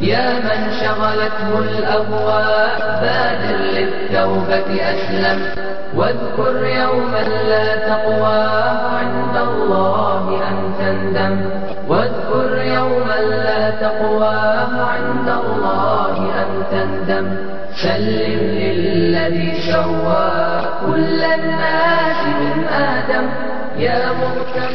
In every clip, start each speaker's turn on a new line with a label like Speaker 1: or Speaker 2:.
Speaker 1: يا من شغلته الأهواء بادر للتوبة أسلم. واذكر يوما لا تقوى عند الله أن تندم. واذكر يوما لا تقوى عند الله أن تندم. سلم للذي سوى كل الناس من آدم. يا مهتم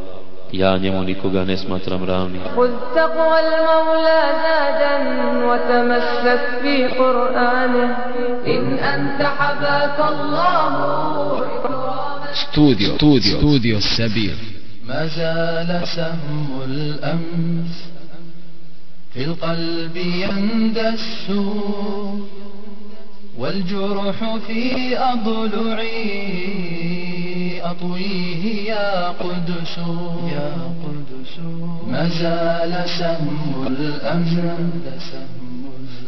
Speaker 2: Ja njemu nikoga ne smatram ravnim.
Speaker 1: خذ تقوى المولى زادا وتمسك في قرآنه إن أنت حباك الله
Speaker 3: ستوديو ستوديو ستوديو السبيل
Speaker 4: ما زال سهم الأمس في القلب يندس والجرح في أضلعي أطويه يا قدس يا قدس ما زال سهم الأمس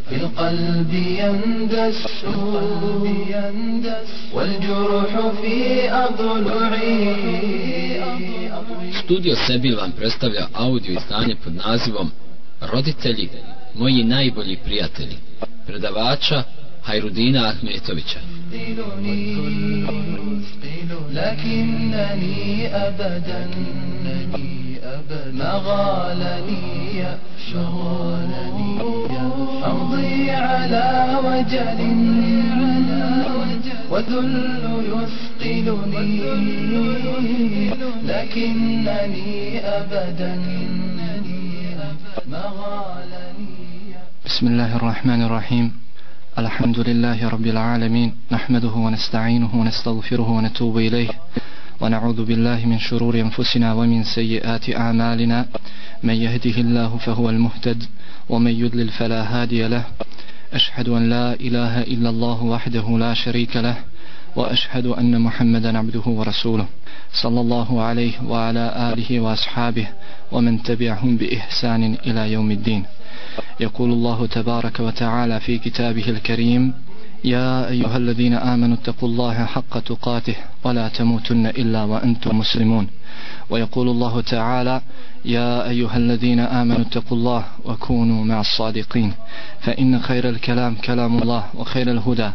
Speaker 4: في القلب يندس والجرح في أضلعي
Speaker 3: Studio Sebil vam predstavlja audio izdanje pod nazivom Roditelji, moji najbolji prijatelji. Predavača Hajrudina Ahmetovića.
Speaker 4: لكنني أبدا ما غالني شغالني أمضي على وجل وذل يثقلني. لكنني أبدا ما غالني.
Speaker 5: بسم الله الرحمن الرحيم. الحمد لله رب العالمين نحمده ونستعينه ونستغفره ونتوب إليه ونعوذ بالله من شرور أنفسنا ومن سيئات أعمالنا. من يهده الله فهو المهتد ومن يضلل فلا هادي له. أشهد أن لا إله إلا الله وحده لا شريك له. وأشهد أن محمدا عبده ورسوله صلى الله عليه وعلى آله وأصحابه ومن تبعهم بإحسان إلى يوم الدين. يقول الله تبارك وتعالى في كتابه الكريم يا أيها الذين آمنوا اتقوا الله حق تقاته ولا تموتن إلا وأنتم مسلمون. ويقول الله تعالى يا أيها الذين آمنوا اتقوا الله وكونوا مع الصادقين. فإن خير الكلام كلام الله وخير الهدى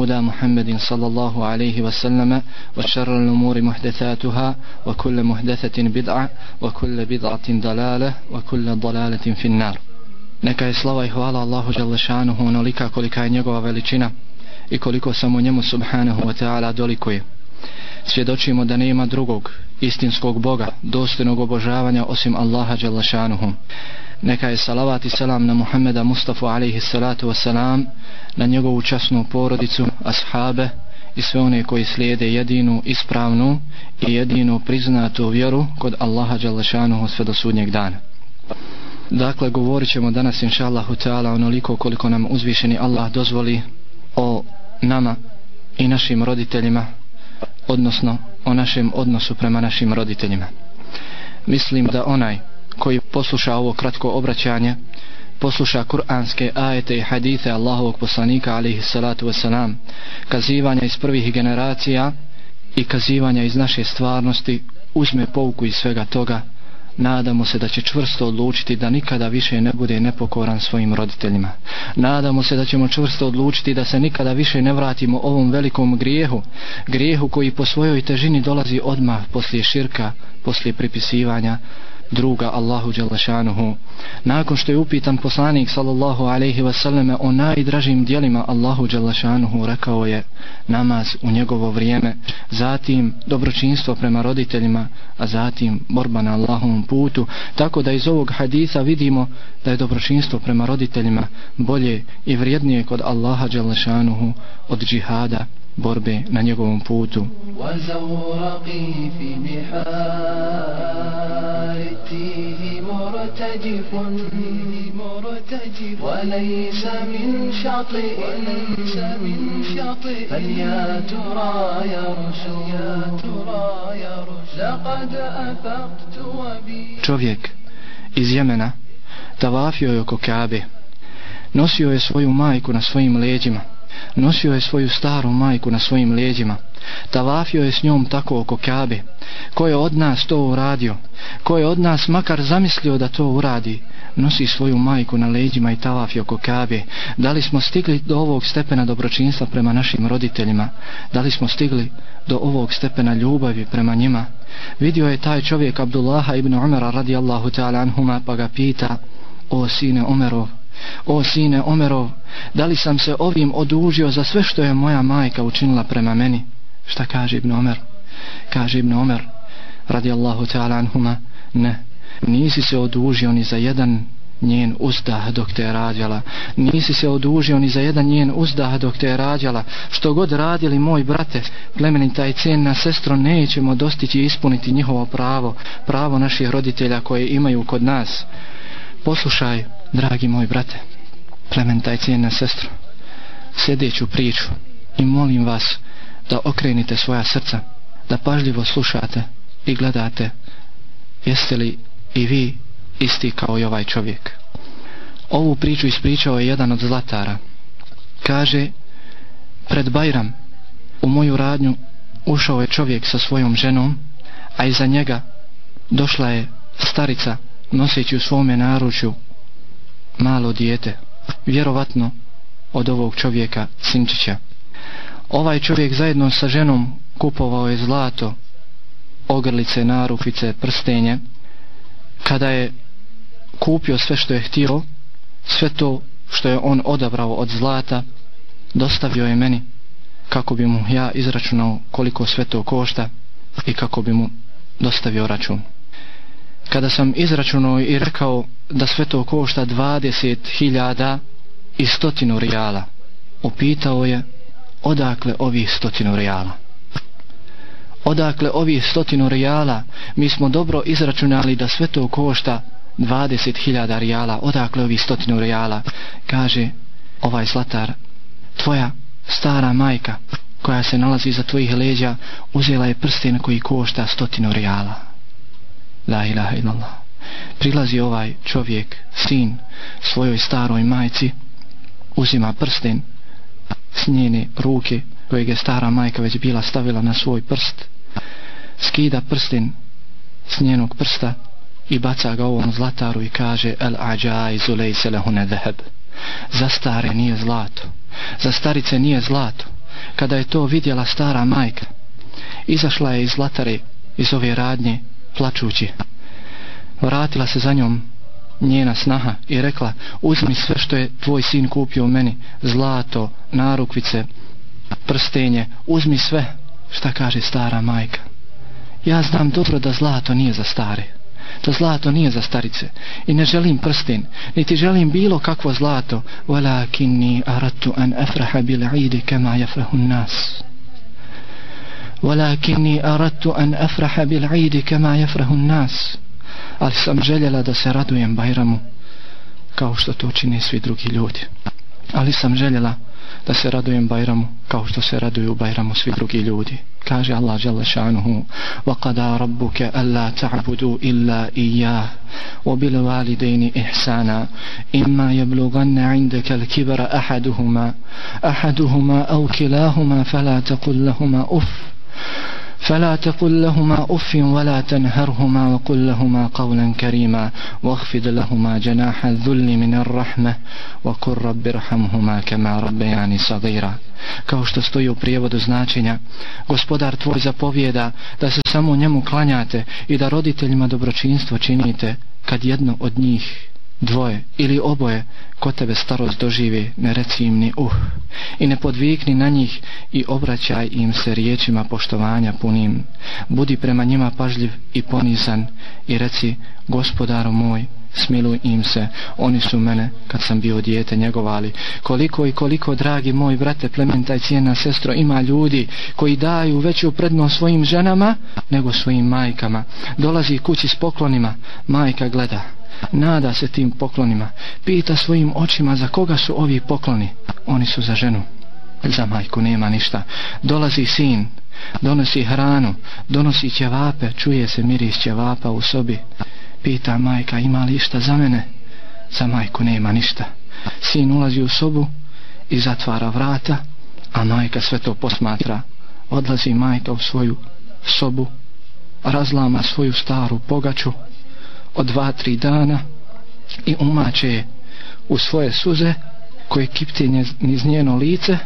Speaker 5: هدى محمد صلى الله عليه وسلم وشر الأمور محدثاتها وكل محدثة بدعة وكل بدعة ضلالة وكل ضلالة في النار Neka je slava i hvala Allahu Đalešanuhu onolika kolika je njegova veličina i koliko samo njemu subhanahu wa ta'ala dolikuje. Svjedočimo da nema drugog istinskog Boga, dostojnog obožavanja osim Allaha Đalešanuhu. Neka je salavat i selam na Muhammeda Mustafa alaihi salatu wasalam, na njegovu časnu porodicu, ashabe i sve one koji slijede jedinu ispravnu i jedinu priznatu vjeru kod Allaha Đalešanuhu sve do sudnjeg dana. Dakle, govorit ćemo danas, inša Allahu Teala, onoliko koliko nam uzvišeni Allah dozvoli o nama i našim roditeljima, odnosno o našem odnosu prema našim roditeljima. Mislim da onaj koji posluša ovo kratko obraćanje, posluša kuranske ajete i hadite Allahovog poslanika, alihi salatu wasalam, kazivanja iz prvih generacija i kazivanja iz naše stvarnosti, uzme pouku iz svega toga, nadamo se da će čvrsto odlučiti da nikada više ne bude nepokoran svojim roditeljima. Nadamo se da ćemo čvrsto odlučiti da se nikada više ne vratimo ovom velikom grijehu, grijehu koji po svojoj težini dolazi odmah poslije širka, poslije pripisivanja, druga Allahu Đalešanuhu. Nakon što je upitan poslanik sallallahu alaihi wasallam o najdražim dijelima Allahu Đalešanuhu rekao je namaz u njegovo vrijeme, zatim dobročinstvo prema roditeljima, a zatim borba na Allahovom putu. Tako da iz ovog hadisa vidimo da je dobročinstvo prema roditeljima bolje i vrijednije kod Allaha Đalešanuhu od džihada borbe na njegovom putu.
Speaker 4: وزورقي في بحاري تأتيه مرتجف مرتجف وليس من شاطئ وليس من شاطئ فليا ترى يرشو يا ترى يرشو لقد أفقت وبي
Speaker 5: Čovjek iz Jemena tavafio je oko Kabe. Nosio je svoju majku na svojim leđima. Nosio je svoju staru majku na svojim leđima. Tavafio je s njom tako oko Kabe. Ko je od nas to uradio? Ko je od nas makar zamislio da to uradi? Nosi svoju majku na leđima i tavafi oko Kabe. Da li smo stigli do ovog stepena dobročinstva prema našim roditeljima? Da li smo stigli do ovog stepena ljubavi prema njima? Vidio je taj čovjek Abdullaha ibn Umara radijallahu ta'ala anhuma pa ga pita O sine Umerov, O sine Omerov, da li sam se ovim odužio za sve što je moja majka učinila prema meni? Šta kaže Ibn Omer? Kaže Ibn Omer, radijallahu ta'ala anhuma, ne, nisi se odužio ni za jedan njen uzdah dok te je rađala. Nisi se odužio ni za jedan njen uzdah dok te je rađala. Što god radili moj brate, plemenita i cenna sestro, nećemo dostići i ispuniti njihovo pravo, pravo naših roditelja koje imaju kod nas. Poslušaj, dragi moj brate, plemenita i cenna sestro, sljedeću priču i molim vas da okrenite svoja srca, da pažljivo slušate i gledate jeste li i vi isti kao i ovaj čovjek. Ovu priču ispričao je jedan od zlatara. Kaže, pred Bajram u moju radnju ušao je čovjek sa svojom ženom, a iza njega došla je starica noseći u svome naručju malo dijete, vjerovatno od ovog čovjeka Sinčića. Ovaj čovjek zajedno sa ženom kupovao je zlato, ogrlice, narufice, prstenje. Kada je kupio sve što je htio, sve to što je on odabrao od zlata, dostavio je meni kako bi mu ja izračunao koliko sve to košta i kako bi mu dostavio račun. Kada sam izračunao i rekao da sve to košta 20.000 i stotinu rijala, upitao je odakle ovih stotinu rijala. Odakle ovih stotinu rijala, mi smo dobro izračunali da sve to košta 20.000 rijala, odakle ovih stotinu rijala, kaže ovaj zlatar, tvoja stara majka koja se nalazi za tvojih leđa, uzela je prsten koji košta stotinu rijala. La ilaha illallah. Prilazi ovaj čovjek, sin, svojoj staroj majci, uzima prsten s njene ruke, kojeg je stara majka već bila stavila na svoj prst, skida prsten s njenog prsta i baca ga ovom zlataru i kaže el ađaj zulej se lehune dheb za stare nije zlato za starice nije zlato. Kada je to vidjela stara majka izašla je iz zlatare iz ove radnje plačući. Vratila se za njom njena snaha i rekla uzmi sve što je tvoj sin kupio meni zlato, narukvice prstenje, uzmi sve šta kaže stara majka. Ja znam dobro da zlato nije za stare da zlato nije za starice i ne želim prsten niti želim bilo kakvo zlato. Walakinni aratu an afraha bil idi kama jafrahu nas. Walakinni aratu an afraha bil idi kama jafrahu nas. Ali sam željela da se radujem Bajramu kao što to čini svi drugi ljudi ali sam željela da se radujem Bajramu kao što se raduju Bajramu svi drugi ljudi kaže Allah jalla šanuhu wa qada rabbuka alla ta'budu illa iyyah wa bil walidaini ihsana imma yablughanna 'indaka al-kibra ahaduhuma ahaduhuma aw kilahuma fala taqul lahumā uff فلا تقل لهما أف ولا تنهرهما وقل لهما قولا كريما واخفض لهما جناح الذل من الرحمة وقل رب ارحمهما كما ربياني صغيرا kao što stoji u prijevodu značenja gospodar tvoj zapovjeda da se samo njemu klanjate i da roditeljima dobročinstvo činite kad jedno od njih dvoje ili oboje ko tebe starost doživi ne reci im ni uh i ne podvikni na njih i obraćaj im se riječima poštovanja punim budi prema njima pažljiv i ponizan i reci gospodaru moj smiluj im se, oni su mene kad sam bio dijete njegovali. Koliko i koliko, dragi moj brate, plementa i cijena sestro, ima ljudi koji daju veću prednost svojim ženama nego svojim majkama. Dolazi kući s poklonima, majka gleda, nada se tim poklonima, pita svojim očima za koga su ovi pokloni. Oni su za ženu, za majku nema ništa. Dolazi sin, donosi hranu, donosi ćevape, čuje se miris ćevapa u sobi. Pita majka ima li išta za mene? Za majku nema ništa. Sin ulazi u sobu i zatvara vrata, a majka sve to posmatra. Odlazi majka u svoju sobu, razlama svoju staru pogaču od dva, tri dana i umače u svoje suze koje kipte niz njeno lice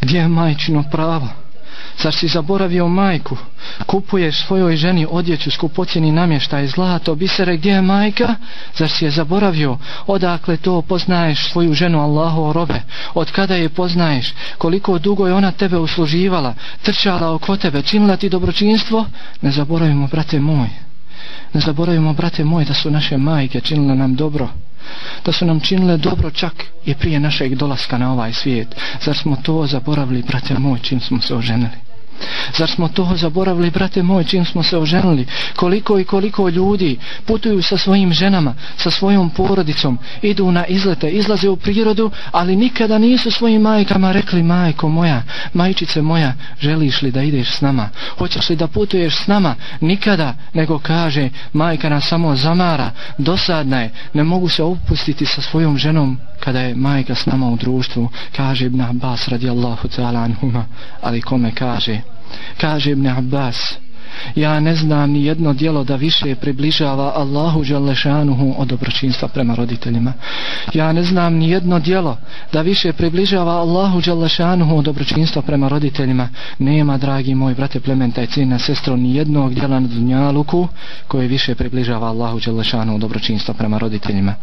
Speaker 5: gdje je majčino pravo Zar si zaboravio majku? Kupuješ svojoj ženi odjeću skupocjeni namještaj zlato, bisere, gdje je majka? Zar si je zaboravio? Odakle to poznaješ svoju ženu Allaho robe? Od kada je poznaješ? Koliko dugo je ona tebe usluživala? Trčala oko tebe? Činila ti dobročinstvo? Ne zaboravimo, brate moj. Ne zaboravimo, brate moj, da su naše majke činile nam dobro da su nam činile dobro čak i prije našeg dolaska na ovaj svijet. Zar smo to zaboravili, brate moj, čim smo se oženili? Zar smo to zaboravili, brate moj, čim smo se oženili? Koliko i koliko ljudi putuju sa svojim ženama, sa svojom porodicom, idu na izlete, izlaze u prirodu, ali nikada nisu svojim majkama rekli, majko moja, majčice moja, želiš li da ideš s nama? Hoćeš li da putuješ s nama? Nikada, nego kaže, majka nas samo zamara, dosadna je, ne mogu se opustiti sa svojom ženom kada je majka s nama u društvu, kaže Ibn Abbas radijallahu ta'ala anhuma, ali kome kaže? Kaže Ibn Abbas, ja ne znam ni jedno dijelo da više približava Allahu Đalešanuhu od dobročinstva prema roditeljima. Ja ne znam ni jedno dijelo da više približava Allahu Đalešanuhu od dobročinstva prema roditeljima. Nema, dragi moj brate plementa i cina sestro, ni jednog dijela na dunjaluku koje više približava Allahu Đalešanuhu od dobročinstva prema roditeljima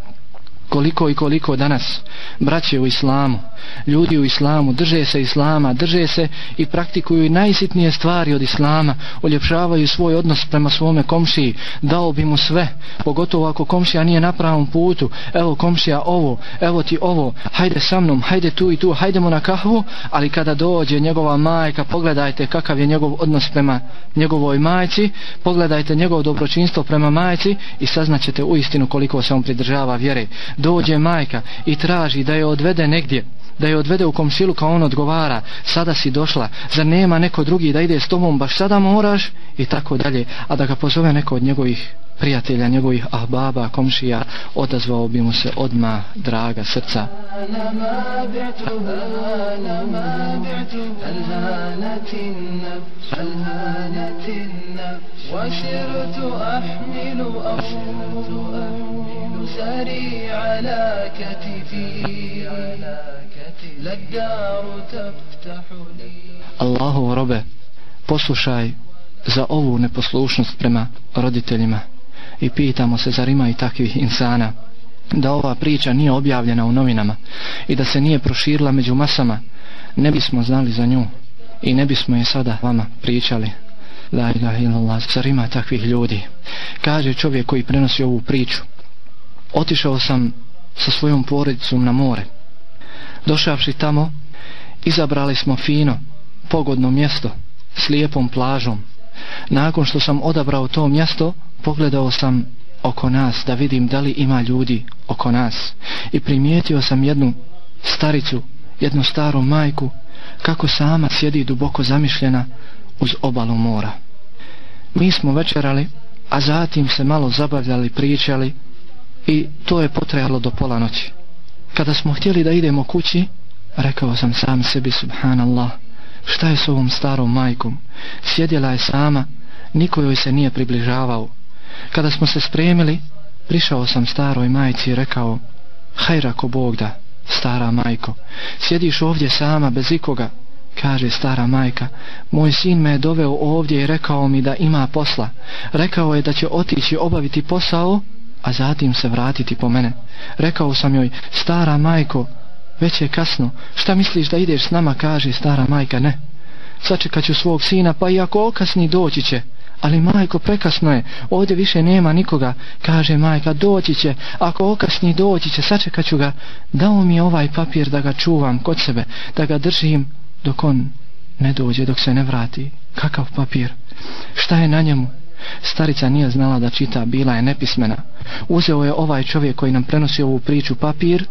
Speaker 5: koliko i koliko danas braće u islamu, ljudi u islamu drže se islama, drže se i praktikuju najsitnije stvari od islama, uljepšavaju svoj odnos prema svome komšiji, dao bi mu sve, pogotovo ako komšija nije na pravom putu, evo komšija ovo, evo ti ovo, hajde sa mnom, hajde tu i tu, hajdemo na kahvu, ali kada dođe njegova majka, pogledajte kakav je njegov odnos prema njegovoj majci, pogledajte njegov dobročinstvo prema majci i saznaćete u istinu koliko se on pridržava vjere dođe majka i traži da je odvede negdje da je odvede u komšilu kao on odgovara sada si došla, zar nema neko drugi da ide s tobom, baš sada moraš i tako dalje, a da ga pozove neko od njegovih prijatelja, njegovih ahbaba, komšija, odazvao bi mu se odma draga srca. وسرت أحمل أحمل سري على كتفي للدار تفتح لي الله ربه poslušaj za ovu neposlušnost prema roditeljima i pitamo se zar ima i takvih insana da ova priča nije objavljena u novinama i da se nije proširila među masama ne bismo znali za nju i ne bismo je sada vama pričali la ilaha illallah zar ima takvih ljudi kaže čovjek koji prenosi ovu priču otišao sam sa svojom porodicom na more. Došavši tamo izabrali smo fino pogodno mjesto s lijepom plažom. Nakon što sam odabrao to mjesto pogledao sam oko nas da vidim da li ima ljudi oko nas. I primijetio sam jednu staricu jednu staru majku kako sama sjedi duboko zamišljena uz obalu mora. Mi smo večerali a zatim se malo zabavljali pričali i to je potrajalo do pola noći. Kada smo htjeli da idemo kući rekao sam sam sebi subhanallah šta je s ovom starom majkom? Sjedjela je sama niko joj se nije približavao. Kada smo se spremili prišao sam staroj majci i rekao hajra ko Bog da stara majko sjediš ovdje sama bez ikoga. Kaže stara majka moj sin me je doveo ovdje i rekao mi da ima posla. Rekao je da će otići obaviti posao a zatim se vratiti po mene rekao sam joj stara majko već je kasno šta misliš da ideš s nama kaže stara majka ne sačekat ću svog sina, pa i ako okasni doći će. Ali majko, prekasno je, ovdje više nema nikoga, kaže majka, doći će, ako okasni doći će, sačekat ću ga, dao mi ovaj papir da ga čuvam kod sebe, da ga držim dok on ne dođe, dok se ne vrati. Kakav papir? Šta je na njemu? Starica nije znala da čita, bila je nepismena. Uzeo je ovaj čovjek koji nam prenosi ovu priču papir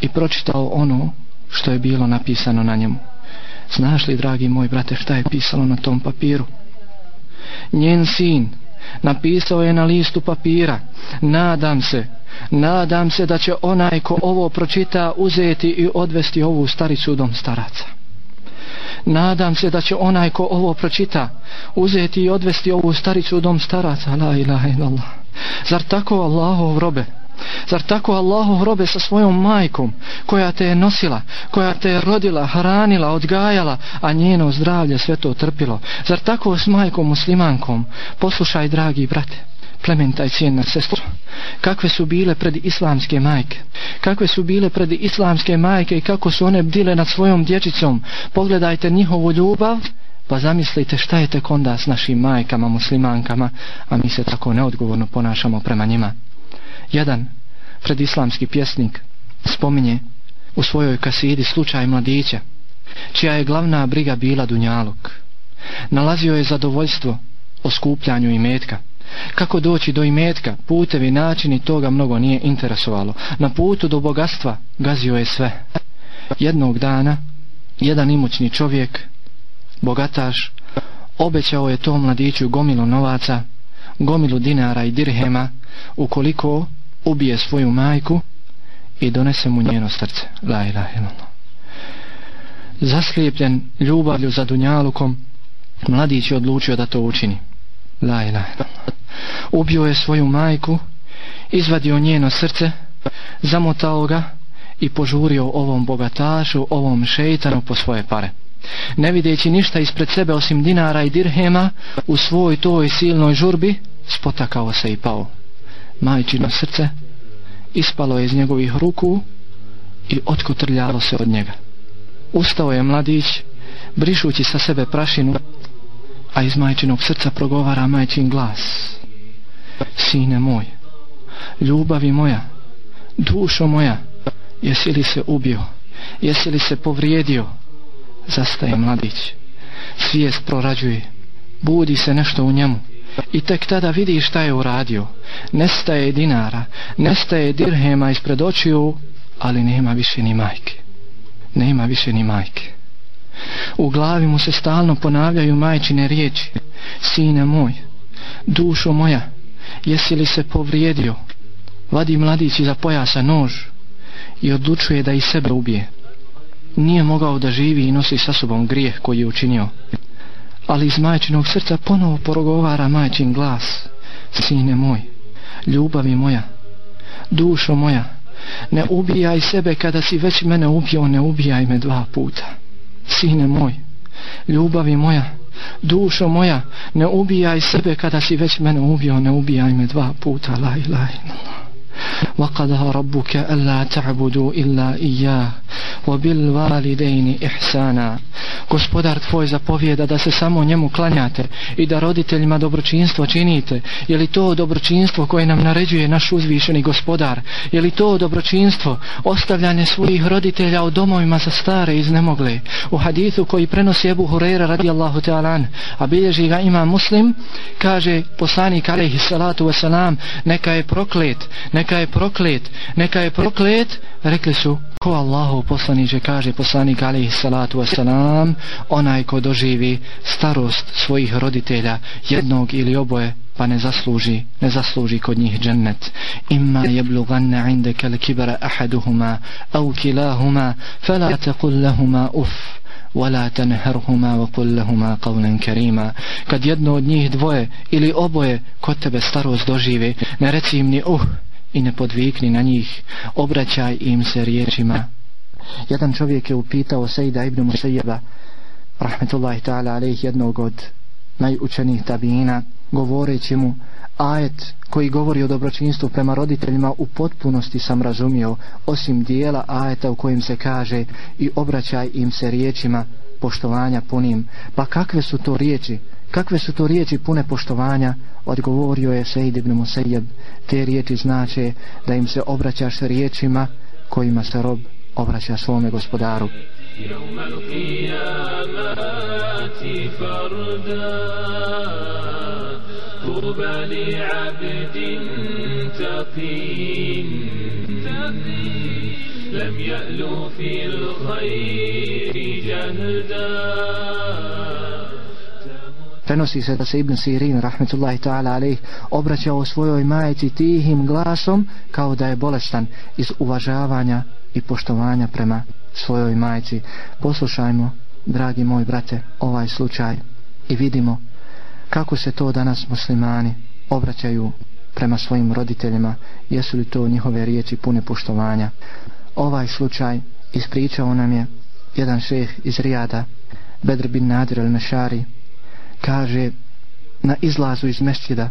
Speaker 5: i pročitao ono što je bilo napisano na njemu. Znaš li, dragi moj brate, šta je pisalo na tom papiru? Njen sin napisao je na listu papira, nadam se, nadam se da će onaj ko ovo pročita uzeti i odvesti ovu staricu u dom staraca. Nadam se da će onaj ko ovo pročita uzeti i odvesti ovu staricu u dom staraca. La ilaha illallah. Zar tako Allahov robe? Zar tako Allahov robe sa svojom majkom koja te je nosila, koja te je rodila, hranila, odgajala, a njeno zdravlje sve to trpilo? Zar tako s majkom muslimankom? Poslušaj, dragi brate, plementa i cijena sestro, kakve su bile pred islamske majke? Kakve su bile pred islamske majke i kako su one bdile nad svojom dječicom? Pogledajte njihovu ljubav, pa zamislite šta je tek onda s našim majkama, muslimankama, a mi se tako neodgovorno ponašamo prema njima jedan predislamski pjesnik spominje u svojoj kasidi slučaj mladića, čija je glavna briga bila Dunjaluk. Nalazio je zadovoljstvo o skupljanju i metka, Kako doći do imetka, putevi, načini, toga mnogo nije interesovalo. Na putu do bogatstva gazio je sve. Jednog dana, jedan imućni čovjek, bogataš, obećao je tom mladiću gomilu novaca, gomilu dinara i dirhema, ukoliko ubije svoju majku i donese mu njeno srce. La ilaha illallah. Zaslijepljen ljubavlju za Dunjalukom, mladić je odlučio da to učini. La ilaha illallah. Ubio je svoju majku, izvadio njeno srce, zamotao ga i požurio ovom bogatašu, ovom šeitanu po svoje pare. Ne videći ništa ispred sebe osim dinara i dirhema, u svoj toj silnoj žurbi, spotakao se i pao majčino srce ispalo je iz njegovih ruku i otkotrljalo se od njega. Ustao je mladić, brišući sa sebe prašinu, a iz majčinog srca progovara majčin glas. Sine moj, ljubavi moja, dušo moja, jesi li se ubio, jesi li se povrijedio? Zastaje mladić, svijest prorađuje, budi se nešto u njemu i tek tada vidi šta je uradio. Nestaje dinara, nestaje dirhema ispred očiju, ali nema više ni majke. Nema više ni majke. U glavi mu se stalno ponavljaju majčine riječi. Sine moj, dušo moja, jesi li se povrijedio? Vadi mladić iza pojasa nož i odlučuje da i sebe ubije. Nije mogao da živi i nosi sa sobom grijeh koji je učinio ali iz majčinog srca ponovo porogovara majčin glas. Sine moj, ljubavi moja, dušo moja, ne ubijaj sebe kada si već mene ubio, ne ubijaj me dva puta. Sine moj, ljubavi moja, dušo moja, ne ubijaj sebe kada si već mene ubio, ne ubijaj me dva puta. La ilaha illallah. وقضى ربك ألا تعبدوا إلا إياه وبالوالدين إحسانا Gospodar tvoj zapovjeda da se samo njemu klanjate i da roditeljima dobročinstvo činite. Je li to dobročinstvo koje nam naređuje naš uzvišeni gospodar? Je li to dobročinstvo ostavljanje svojih roditelja u domovima za stare iznemogle? U hadithu koji prenosi Ebu Hureyra radijallahu ta'alan, a bilježi ga ima muslim, kaže poslanik alaihi salatu wasalam, neka je proklet, neka je proklet, neka je proklet, rekli su, ko Allahu poslaniče kaže poslanik alaihi salatu wasalam, onaj ko doživi starost svojih roditelja, jednog ili oboje, pa ne zasluži, ne zasluži kod njih džennet. Imma jebluganna indeke le kibara ahaduhuma, au kilahuma, fela tekul lahuma uff. ولا تنهرهما وقل لهما قولا كريما kad jedno od njih dvoje ili oboje kod tebe starost dožive ne reci im ni uh i ne podvikni na njih. Obraćaj im se riječima. Jedan čovjek je upitao Sejda ibn Musajjeba rahmetullahi ta'ala alaih jednog od najučenijih tabijina govoreći mu ajet koji govori o dobročinstvu prema roditeljima u potpunosti sam razumio osim dijela ajeta u kojem se kaže i obraćaj im se riječima poštovanja punim. Pa kakve su to riječi? kakve su to riječi pune poštovanja odgovorio je Sejid ibn Musejeb te riječi znače da im se obraćaš riječima kojima se rob obraća svome gospodaru يوم القيامات فردا طوبى لعبد تقيم لم يألو في الخير جهدا Prenosi se da se Ibn Sirin, rahmetullahi ta'ala alaih, obraćao svojoj majici tihim glasom kao da je bolestan iz uvažavanja i poštovanja prema svojoj majici. Poslušajmo, dragi moj brate, ovaj slučaj i vidimo kako se to danas muslimani obraćaju prema svojim roditeljima, jesu li to njihove riječi pune poštovanja. Ovaj slučaj ispričao nam je jedan šeh iz Rijada, Bedr bin Nadir al-Mešari, kaže na izlazu iz mešćida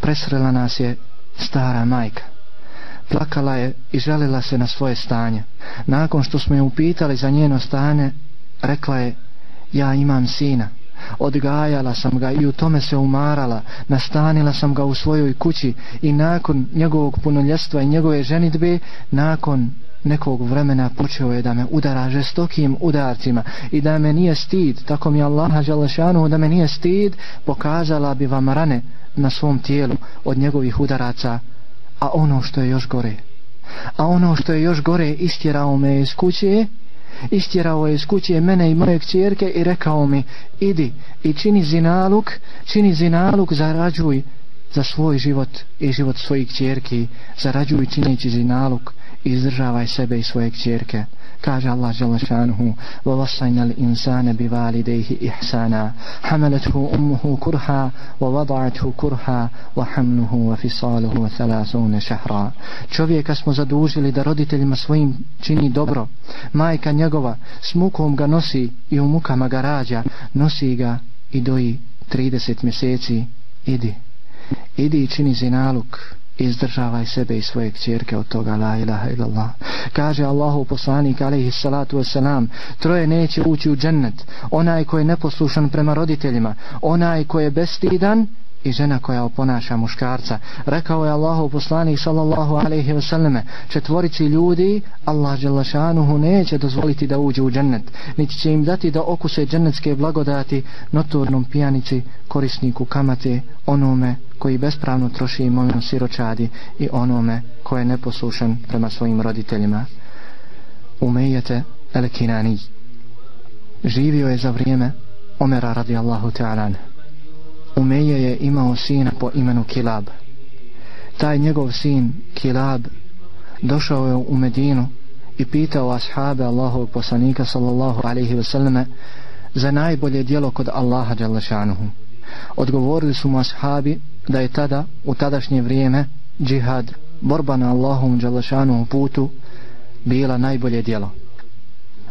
Speaker 5: presrela nas je stara majka. Plakala je i žalila se na svoje stanje. Nakon što smo je upitali za njeno stanje rekla je ja imam sina. Odgajala sam ga i u tome se umarala. Nastanila sam ga u svojoj kući i nakon njegovog punoljestva i njegove ženitbe nakon nekog vremena počeo je da me udara žestokim udarcima i da me nije stid. Tako mi Allah Đalešanu da me nije stid pokazala bi vam rane na svom tijelu od njegovih udaraca. A ono što je još gore a ono što je još gore istjerao me iz kuće istjerao je iz kuće mene i moje kćerke i rekao mi idi i čini zinaluk čini zinaluk zarađuj za svoj život i život svojih kćerki. Zarađuj čineći zinaluk izdržavaj sebe i svoje kćerke kaže Allah žele šanuhu وَوَصَيْنَا الْإِنسَانَ بِوَالِدَيْهِ إِحْسَانًا حَمَلَتْهُ أُمُّهُ كُرْهَا وَوَضَعَتْهُ كُرْهَا وَحَمْلُهُ وَفِصَالُهُ ثَلَاثُونَ شَهْرًا čovjeka smo zadužili da roditeljima svojim čini dobro majka njegova s mukom ga nosi i u mukama ga rađa nosi ga i doji 30 mjeseci idi idi i čini zinaluk izdržavaj sebe i svoje kćerke od toga la ilaha illallah. Kaže Allahu poslanik alaihi salatu wasalam troje neće ući u džennet. Onaj koji je neposlušan prema roditeljima onaj koji je bestidan i žena koja oponaša muškarca. Rekao je Allahu poslanik sallallahu alaihi ve selleme, četvorici ljudi, Allah želašanuhu neće dozvoliti da uđe u džennet, niti će im dati da okuse džennetske blagodati notornom pijanici, korisniku kamate, onome koji bespravno troši imovinu siročadi i onome ko je neposlušan prema svojim roditeljima. Umejete el Kinani. Živio je za vrijeme Omera radijallahu ta'ala Umeje je imao sina po imenu Kilab. Taj njegov sin Kilab došao je u Medinu i pitao ashabe Allahov poslanika sallallahu alaihi ve selleme za najbolje dijelo kod Allaha djelašanuhu. Odgovorili su mu ashabi da je tada, u tadašnje vrijeme, džihad, borba na Allahom djelašanuhu putu, bila najbolje dijelo.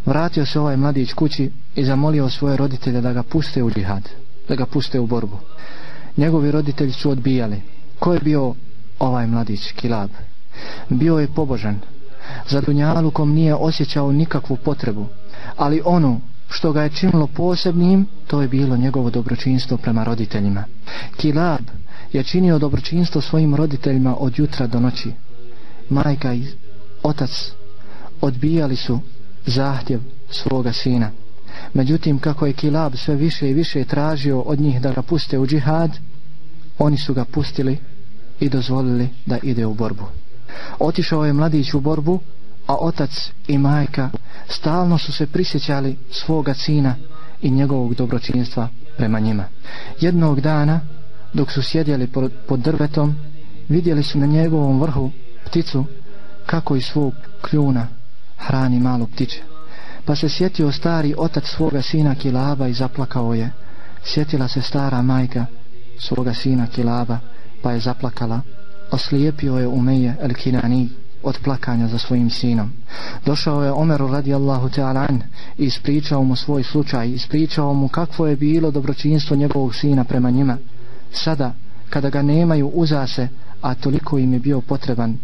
Speaker 5: Vratio se ovaj mladić kući i zamolio svoje roditelje da ga puste u džihad da ga puste u borbu. Njegovi roditelji su odbijali. Ko je bio ovaj mladić, Kilab? Bio je pobožan. Za Dunjalukom nije osjećao nikakvu potrebu. Ali ono što ga je činilo posebnim, to je bilo njegovo dobročinstvo prema roditeljima. Kilab je činio dobročinstvo svojim roditeljima od jutra do noći. Majka i otac odbijali su zahtjev svoga sina. Međutim, kako je Kilab sve više i više tražio od njih da ga puste u džihad, oni su ga pustili i dozvolili da ide u borbu. Otišao je mladić u borbu, a otac i majka stalno su se prisjećali svoga sina i njegovog dobročinstva prema njima. Jednog dana, dok su sjedjeli pod drvetom, vidjeli su na njegovom vrhu pticu kako iz svog kljuna hrani malu ptiče. Pa se sjetio stari otac svoga sina Kilaba i zaplakao je. Sjetila se stara majka svoga sina Kilaba pa je zaplakala. Oslijepio je Umeje El Kinani od plakanja za svojim sinom. Došao je Omeru radijallahu ta'ala an i ispričao mu svoj slučaj, ispričao mu kakvo je bilo dobročinstvo njegovog sina prema njima. sada kada ga nemaju uzase a toliko im je bio potreban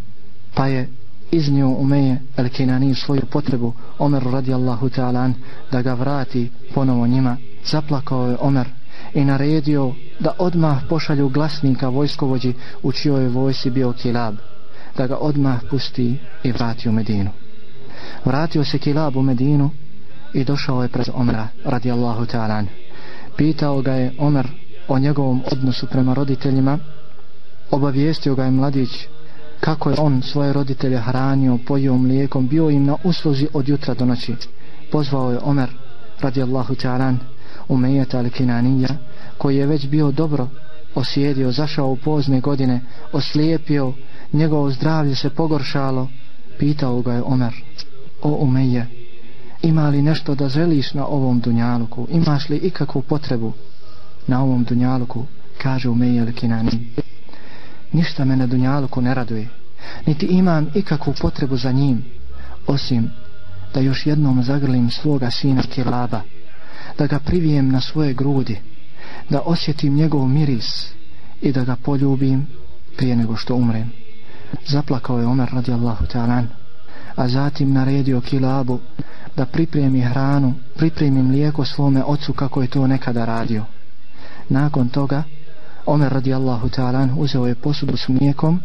Speaker 5: pa je iznio Umeje El Kinani svoju potrebu. Omeru radijallahu ta'ala da ga vrati ponovo njima. Zaplakao je Omer i naredio da odmah pošalju glasnika vojskovođi u čijoj vojsi bio Kilab da ga odmah pusti i vrati u Medinu. Vratio se Kilab u Medinu i došao je pred Omera radijallahu ta'ala pitao ga je Omer o njegovom odnosu prema roditeljima obavijestio ga je mladić kako je on svoje roditelje hranio, pojio mlijekom, bio im na usluzi od jutra do noći. Pozvao je Omer, radijallahu ta'alan, umejeta al-Kinanija, koji je već bio dobro osjedio, zašao u pozne godine, oslijepio, njegovo zdravlje se pogoršalo, pitao ga je Omer, o umeje, ima li nešto da želiš na ovom dunjaluku, imaš li ikakvu potrebu na ovom dunjaluku, kaže umeje al-Kinanija ništa me na dunjaluku ne raduje, niti imam ikakvu potrebu za njim, osim da još jednom zagrlim svoga sina Kilaba, da ga privijem na svoje grudi, da osjetim njegov miris i da ga poljubim prije nego što umrem. Zaplakao je Omer radijallahu ta'alan, a zatim naredio Kilabu da pripremi hranu, pripremi mlijeko svome ocu kako je to nekada radio. Nakon toga, Omer radijallahu ta'ala uzeo je posudu s mlijekom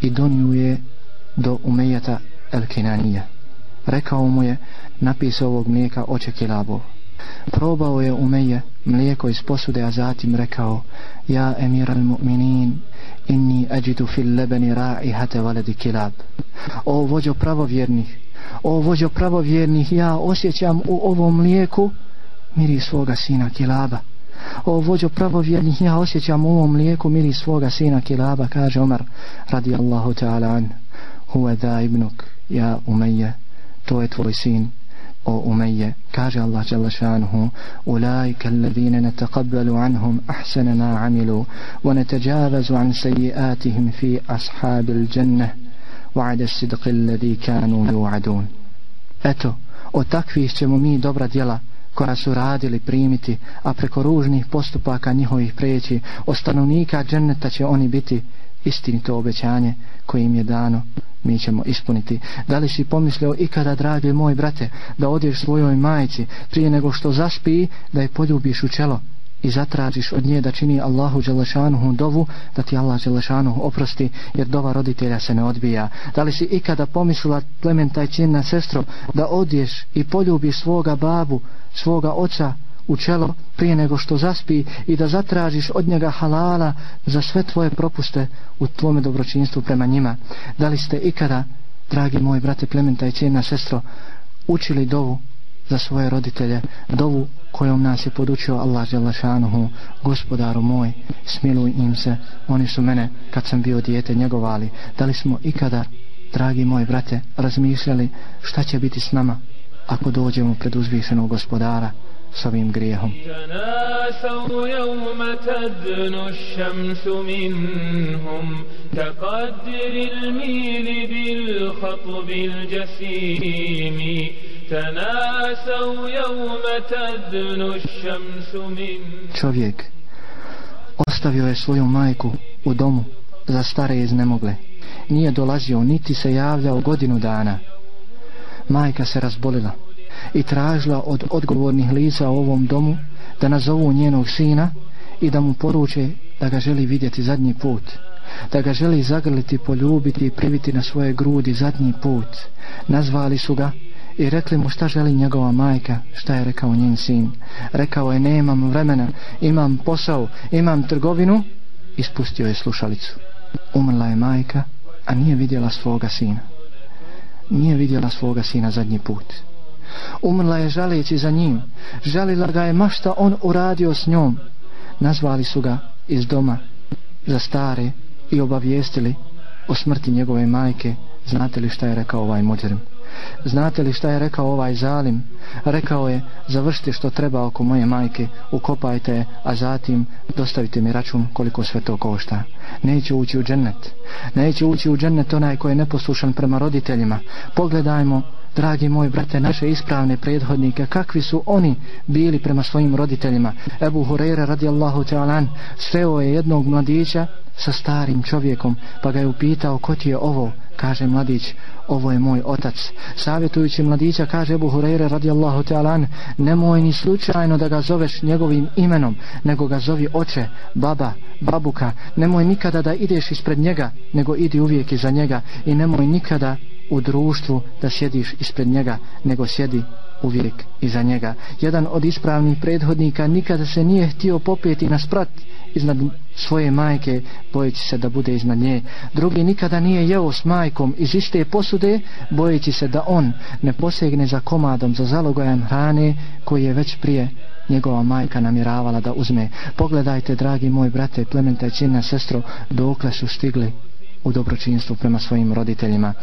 Speaker 5: i donio je do umejata El Kinanija. Rekao mu je, napis ovog mlijeka oče kilabov. Probao je umeje mlijeko iz posude, a zatim rekao, ja emir al mu'minin, inni ajidu fil lebeni ra'ihate valedi kilab. O vođo pravovjernih, o vođo pravovjernih, ja osjećam u ovom mlijeku miri svoga sina kilaba. O vođo pravovjernih, ja osjećam u ovom lijeku mili svoga sina Kilaba, kaže Omar, radi Allahu ta'ala an, huve da ibnuk, ja umeje, to je tvoj sin, o umeje, kaže Allah jalla šanuhu, ulajka alladhine netaqabbalu anhum ahsana ma amilu, wa neteđavazu an sejiatihim fi ashabil dženne, wa'ada sidqi alladhi kanu ju'adun. Eto, o takvih ćemo mi dobra djela koja su radili primiti, a preko ružnih postupaka njihovih preći, o stanovnika dženneta će oni biti istinito obećanje koje im je dano, mi ćemo ispuniti. Da li si pomislio ikada, dragi moj brate, da odješ svojoj majici prije nego što zaspi, da je poljubiš u čelo, i zatražiš od nje da čini Allahu Đelešanuhu dovu, da ti Allah Đelešanuhu oprosti, jer dova roditelja se ne odbija. Da li si ikada pomislila plementa i činna sestro, da odješ i poljubiš svoga babu, svoga oca u čelo prije nego što zaspi i da zatražiš od njega halala za sve tvoje propuste u tvome dobročinstvu prema njima. Da li ste ikada, dragi moji brate plementa i činna sestro, učili dovu za svoje roditelje, dovu kojom nas je podučio Allah Đelešanuhu, gospodaru moj, smiluj im se, oni su mene, kad sam bio dijete, njegovali. Da li smo ikada, dragi moji brate, razmišljali šta će biti s nama ako dođemo pred uzvišenog gospodara s ovim grijehom? كقدر الميل بالخطب الجسيم تناسوا يوم تدنو الشمس من Čovjek ostavio je svoju majku u domu za stare iznemogle. Nije dolazio, niti se javljao godinu dana. Majka se razbolila i tražila od odgovornih lica u ovom domu da nazovu njenog sina i da mu poruče da ga želi vidjeti zadnji put da ga želi zagrliti, poljubiti i priviti na svoje grudi zadnji put. Nazvali su ga i rekli mu šta želi njegova majka, šta je rekao njen sin. Rekao je nemam vremena, imam posao, imam trgovinu, ispustio je slušalicu. Umrla je majka, a nije vidjela svoga sina. Nije vidjela svoga sina zadnji put. Umrla je žaleći za njim, žalila ga je mašta on uradio s njom. Nazvali su ga iz doma za stare i obavijestili o smrti njegove majke, znate li šta je rekao ovaj muđerim? Znate li šta je rekao ovaj zalim? Rekao je, završite što treba oko moje majke, ukopajte je, a zatim dostavite mi račun koliko sve to košta. Neće ući u džennet. Neće ući u džennet onaj koji je neposlušan prema roditeljima. Pogledajmo dragi moji brate, naše ispravne prethodnike, kakvi su oni bili prema svojim roditeljima. Ebu Hureyre radijallahu ta'alan sreo je jednog mladića sa starim čovjekom, pa ga je upitao ko ti je ovo, kaže mladić, ovo je moj otac. Savjetujući mladića, kaže Ebu Hureyre radijallahu ta'alan, nemoj ni slučajno da ga zoveš njegovim imenom, nego ga zovi oče, baba, babuka, nemoj nikada da ideš ispred njega, nego idi uvijek iza njega i nemoj nikada u društvu da sjediš ispred njega, nego sjedi uvijek iza njega. Jedan od ispravnih prethodnika nikada se nije htio popeti na sprat iznad svoje majke, bojeći se da bude iznad nje. Drugi nikada nije jeo s majkom iz iste posude, bojeći se da on ne posegne za komadom, za zalogajem hrane koji je već prije njegova majka namjeravala da uzme. Pogledajte, dragi moj brate, plementa i čina sestro, dokle su stigli u dobročinstvu prema svojim roditeljima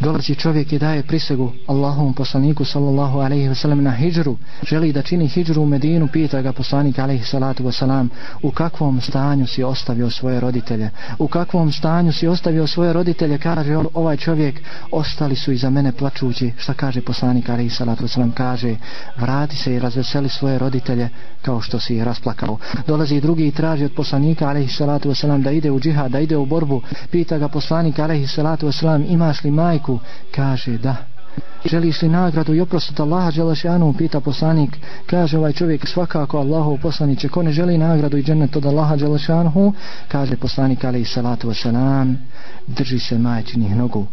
Speaker 5: dolazi čovjek i daje prisegu Allahovom poslaniku sallallahu alaihi wasallam na hijđru. Želi da čini hijđru u Medinu pita ga poslanik alaihi salatu wasalam u kakvom stanju si ostavio svoje roditelje? U kakvom stanju si ostavio svoje roditelje? Kaže ovaj čovjek ostali su iza mene plačući. Šta kaže poslanik alaihi salatu wasalam? Kaže vrati se i razveseli svoje roditelje kao što si rasplakao. Dolazi drugi i traži od poslanika alaihi salatu wasalam da ide u džihad da ide u borbu. Pita ga poslanik alaihi salatu wasalam imaš li majku poslaniku, kaže da. Želiš li nagradu i oprost od Allaha Đelešanu, pita poslanik, kaže ovaj čovjek svakako Allahov poslaniće, ko ne želi nagradu i džennet od Allaha Đelešanu, kaže poslanik ali salatu wasalam, drži se majčinih nogu.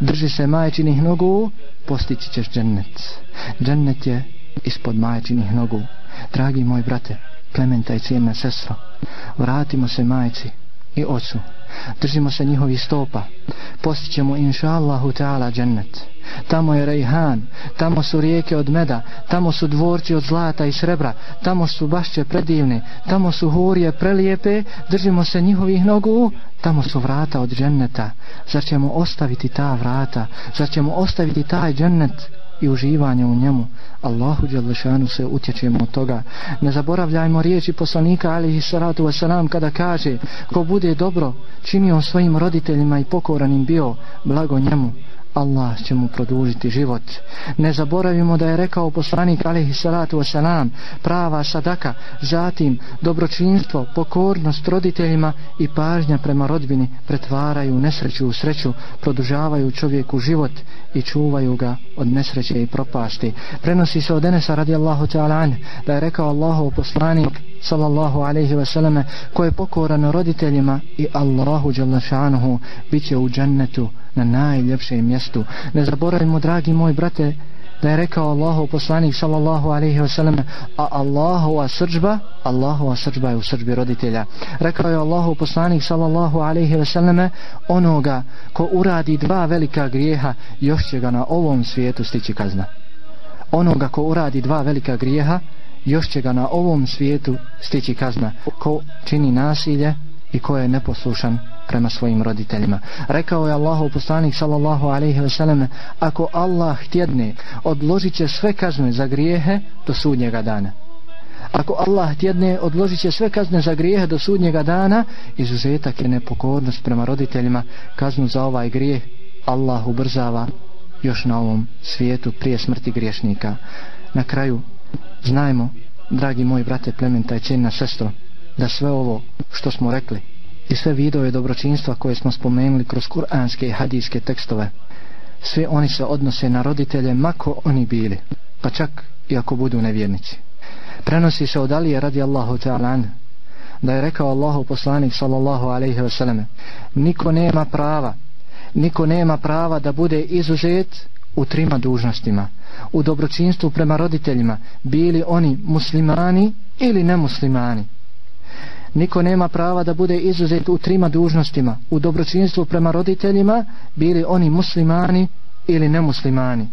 Speaker 5: Drži se majčinih nogu, postići ćeš džennet. Džennet je ispod majčinih nogu. Dragi moj brate, plementa i cijena sestro, vratimo se majci i ocu. Držimo se njihovi stopa. Postićemo inša Allahu ta'ala džennet. Tamo je rejhan tamo su rijeke od meda tamo su dvorci od zlata i srebra tamo su bašće predivne tamo su hurije prelijepe držimo se njihovih nogu tamo su vrata od dženneta. Zar ćemo ostaviti ta vrata? Zar ćemo ostaviti taj džennet? I uživanje u njemu. Allahu Đalešanu se utječemo od toga. Ne zaboravljajmo riječi poslanika alihi salatu wasalam kada kaže ko bude dobro činio svojim roditeljima i pokoranim bio blago njemu. Allah će mu produžiti život. Ne zaboravimo da je rekao poslanik alaihi salatu wasalam prava sadaka, zatim dobročinstvo, pokornost roditeljima i pažnja prema rodbini pretvaraju nesreću u sreću, produžavaju čovjeku život i čuvaju ga od nesreće i propasti. Prenosi se od Enesa radijallahu ta'ala da je rekao Allahov poslanik sallallahu alaihi wasallam ko je pokoran roditeljima i Allahu dželašanuhu bit će u džennetu na najljepšem mjestu. Ne zaboravimo, dragi moj brate, da je rekao Allahu poslanik sallallahu alaihi wa sallam a Allahova srđba Allahova srđba je u srđbi roditelja rekao je Allahu poslanik sallallahu alaihi wa sallam onoga ko uradi dva velika grijeha još će ga na ovom svijetu stići kazna onoga ko uradi dva velika grijeha još će ga na ovom svijetu stići kazna ko čini nasilje i ko je neposlušan prema svojim roditeljima. Rekao je Allahu poslanik sallallahu alejhi ve sellem ako Allah htjedne odložit će sve kazne za grijehe do sudnjega dana. Ako Allah htjedne odložit će sve kazne za grijehe do sudnjega dana, izuzetak je nepokornost prema roditeljima, kaznu za ovaj grijeh Allah ubrzava još na ovom svijetu prije smrti griješnika. Na kraju, znajmo, dragi moji brate plementa i cijena sestro, da sve ovo što smo rekli i sve vidove dobročinstva koje smo spomenuli kroz kuranske i hadijske tekstove sve oni se odnose na roditelje mako oni bili pa čak i ako budu nevjernici. Prenosi se od Alije radi Allahu ta'ala da je rekao Allahu poslanik sallallahu alaihi wa sallam niko nema prava niko nema prava da bude izuzet u trima dužnostima u dobročinstvu prema roditeljima bili oni muslimani ili nemuslimani. Niko nema prava da bude izuzet u trima dužnostima u dobročinstvu prema roditeljima bili oni muslimani ili nemuslimani.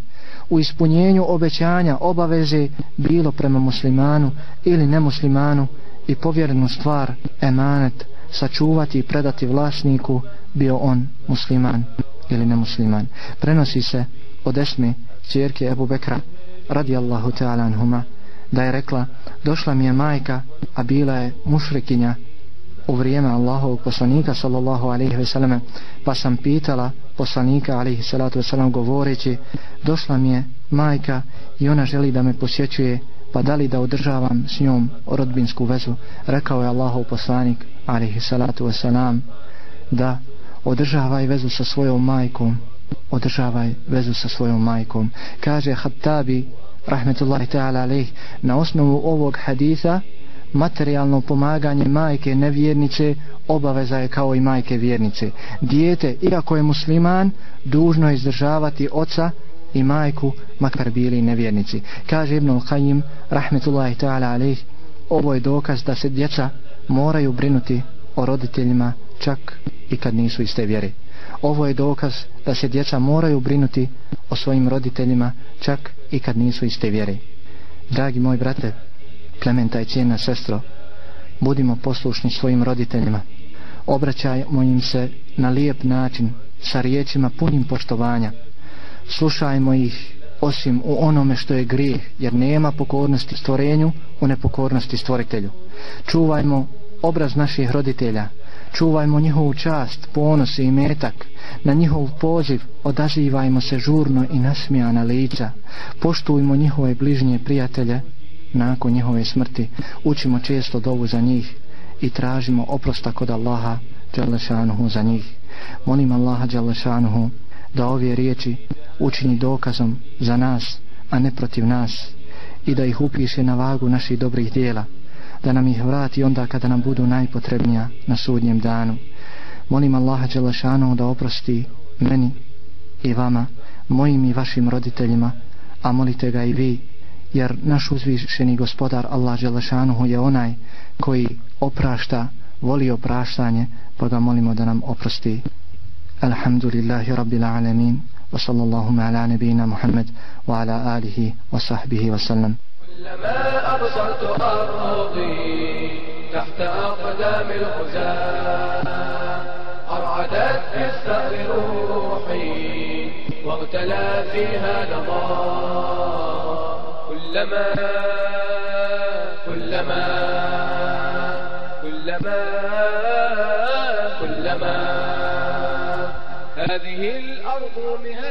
Speaker 5: U ispunjenju obećanja obaveze bilo prema muslimanu ili nemuslimanu i povjerenu stvar emanet sačuvati i predati vlasniku bio on musliman ili nemusliman. Prenosi se od Esme, čerke Ebu Bekra, radijallahu ta'ala anhuma, da je rekla, došla mi je majka, a bila je mušrikinja u vrijeme Allahovog poslanika sallallahu alaihi ve selleme, pa sam pitala poslanika alaihi salatu ve sellem govoreći, došla mi je majka i ona želi da me posjećuje, pa da li da održavam s njom rodbinsku vezu, rekao je Allahov poslanik alaihi salatu ve selam, da održavaj vezu sa svojom majkom, održavaj vezu sa svojom majkom. Kaže Hattabi, rahmetullahi ta'ala alaih, na osnovu ovog haditha, materijalno pomaganje majke nevjernice obaveza je kao i majke vjernice. Dijete, iako je musliman, dužno je izdržavati oca i majku, makar bili nevjernici. Kaže Ibn Al-Qayyim, rahmetullahi ta'ala alaih, ovo je dokaz da se djeca moraju brinuti o roditeljima čak i kad nisu iste vjere. Ovo je dokaz da se djeca moraju brinuti o svojim roditeljima čak i kad nisu iste vjere. Dragi moj brate, Klementa i cijena sestro, budimo poslušni svojim roditeljima. Obraćajmo im se na lijep način, sa riječima punim poštovanja. Slušajmo ih osim u onome što je grijeh, jer nema pokornosti stvorenju u nepokornosti stvoritelju. Čuvajmo obraz naših roditelja, čuvajmo njihovu čast, ponos i metak, na njihov poziv odazivajmo se žurno i nasmijana lica, poštujmo njihove bližnje prijatelje, nakon njihove smrti, učimo često dovu za njih i tražimo oprosta kod Allaha Đalešanuhu za njih. Molim Allaha Đalešanuhu da ove riječi učini dokazom za nas, a ne protiv nas i da ih upiše na vagu naših dobrih dijela da nam ih vrati onda kada nam budu najpotrebnija na sudnjem danu. Molim Allaha Đelešanu da oprosti meni i vama, mojim i vašim roditeljima, a molite ga i vi, jer naš uzvišeni gospodar Allah Đelešanu je onaj koji oprašta, voli opraštanje, pa ga molimo da nam oprosti. Alhamdulillahi Rabbil Alamin, wa sallallahu ala nabina Muhammed, wa ala alihi wa sahbihi wa sallam.
Speaker 6: كلما أبصرت أرضي تحت أقدام الغزاة أرعدت في الثأر روحي واغتلى فيها كلما كلما كلما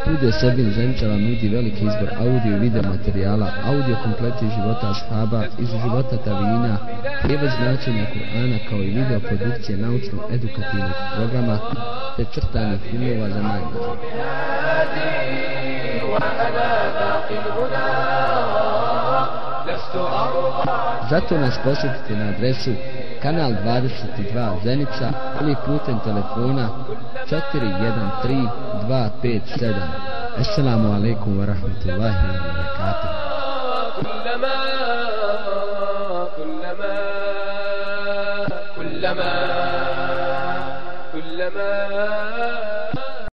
Speaker 3: Studio Sebin Zenica nudi veliki izbor audio i video materijala, audio kompleti života ashaba, iz života tavina, prijevod značenja Kur'ana kao i video produkcije naučno-edukativnog programa te crtanih filmova za najmlađe. Zato nas posjetite na adresu kanal 22 Zenica ili putem telefona 413 257. Assalamu alaikum wa rahmatullahi wa barakatuh.
Speaker 6: كلما كلما كلما كلما